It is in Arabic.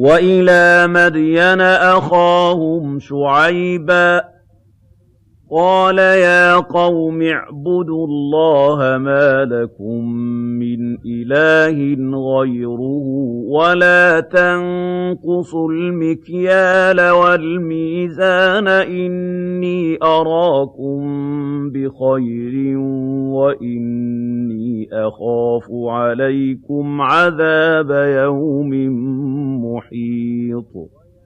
وَإِلَىٰ مَدْيَنَ أَخَاهُمْ شُعَيْبًا ۗ قَالَ يَا قَوْمِ اعْبُدُوا اللَّهَ مَا لَكُم مِّنْ إِلَٰهٍ غَيْرُهُ وَلَا تَنقُصُوا الْمِكْيَالَ وَالْمِيزَانَ ۚ إِنِّي أَرَاكُم بِخَيْرٍ وَإِنِّي أَخَافُ عَلَيْكُمْ عَذَابَ يَوْمٍ tempo